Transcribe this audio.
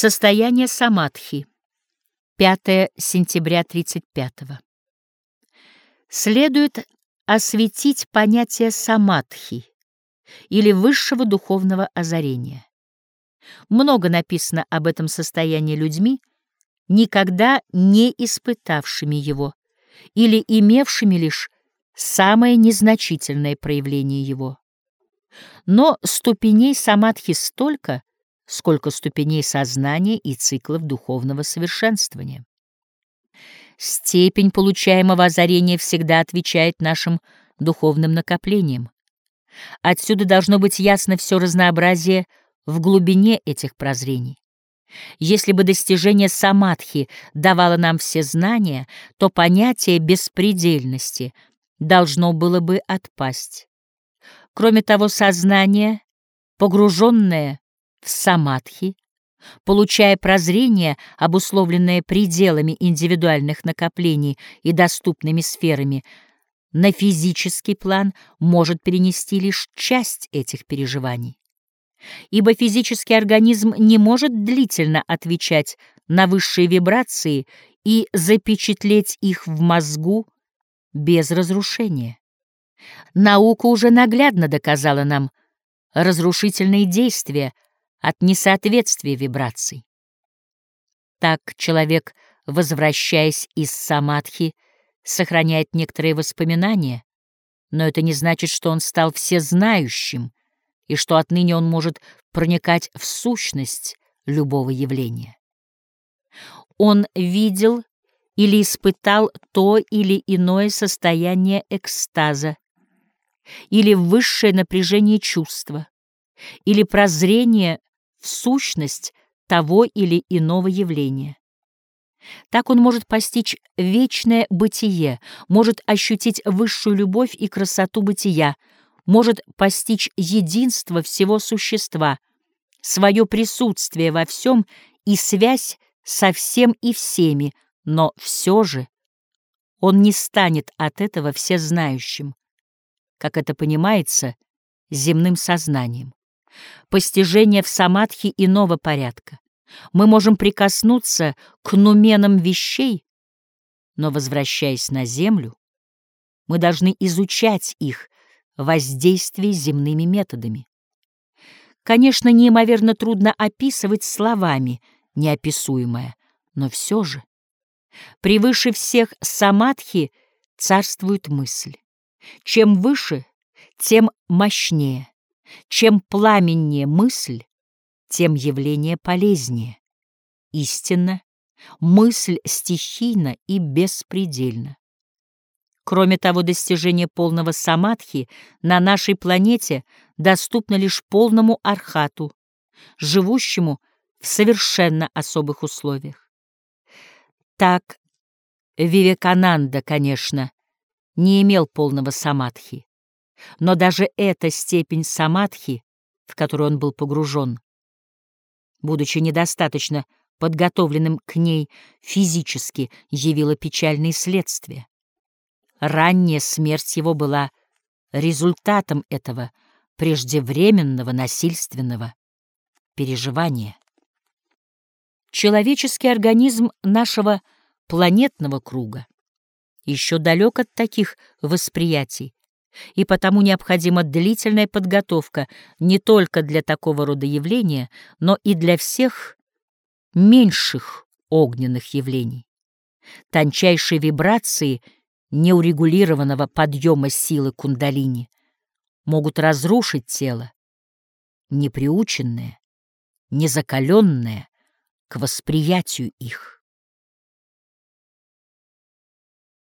Состояние самадхи. 5 сентября 35 -го. Следует осветить понятие самадхи или высшего духовного озарения. Много написано об этом состоянии людьми, никогда не испытавшими его или имевшими лишь самое незначительное проявление его. Но ступеней самадхи столько, сколько ступеней сознания и циклов духовного совершенствования. Степень получаемого озарения всегда отвечает нашим духовным накоплениям. Отсюда должно быть ясно все разнообразие в глубине этих прозрений. Если бы достижение самадхи давало нам все знания, то понятие беспредельности должно было бы отпасть. Кроме того, сознание, погруженное в самадхи, получая прозрение, обусловленное пределами индивидуальных накоплений и доступными сферами, на физический план может перенести лишь часть этих переживаний. Ибо физический организм не может длительно отвечать на высшие вибрации и запечатлеть их в мозгу без разрушения. Наука уже наглядно доказала нам разрушительные действия — от несоответствия вибраций. Так человек, возвращаясь из самадхи, сохраняет некоторые воспоминания, но это не значит, что он стал всезнающим и что отныне он может проникать в сущность любого явления. Он видел или испытал то или иное состояние экстаза, или высшее напряжение чувства, или прозрение в сущность того или иного явления. Так он может постичь вечное бытие, может ощутить высшую любовь и красоту бытия, может постичь единство всего существа, свое присутствие во всем и связь со всем и всеми, но все же он не станет от этого всезнающим, как это понимается земным сознанием постижение в самадхи иного порядка. Мы можем прикоснуться к нуменам вещей, но, возвращаясь на землю, мы должны изучать их воздействие земными методами. Конечно, неимоверно трудно описывать словами неописуемое, но все же. Превыше всех самадхи царствует мысль. Чем выше, тем мощнее. Чем пламеннее мысль, тем явление полезнее. Истинно, мысль стихийна и беспредельна. Кроме того, достижение полного самадхи на нашей планете доступно лишь полному архату, живущему в совершенно особых условиях. Так, Вивекананда, конечно, не имел полного самадхи. Но даже эта степень самадхи, в которую он был погружен, будучи недостаточно подготовленным к ней физически, явила печальные следствия. Ранняя смерть его была результатом этого преждевременного насильственного переживания. Человеческий организм нашего планетного круга еще далек от таких восприятий, и потому необходима длительная подготовка не только для такого рода явления, но и для всех меньших огненных явлений. Тончайшие вибрации неурегулированного подъема силы кундалини могут разрушить тело, неприученное, незакаленное к восприятию их.